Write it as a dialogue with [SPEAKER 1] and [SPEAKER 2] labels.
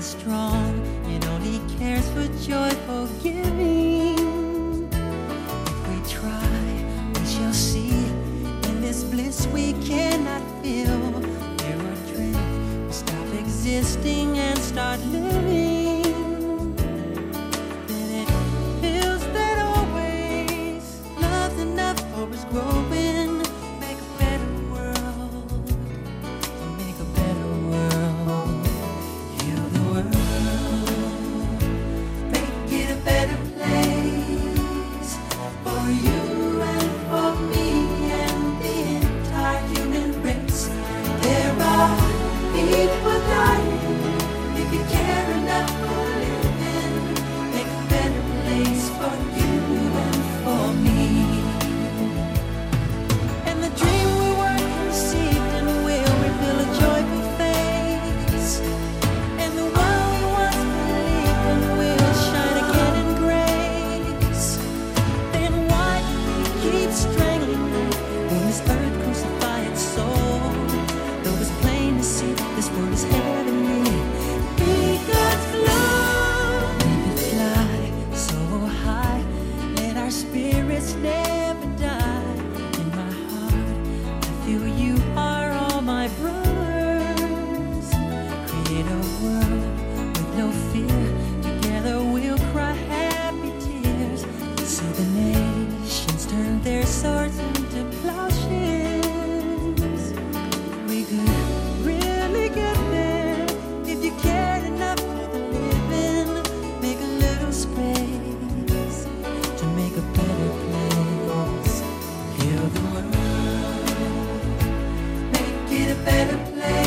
[SPEAKER 1] is strong and only cares for joyful giving. Keep strength. better place.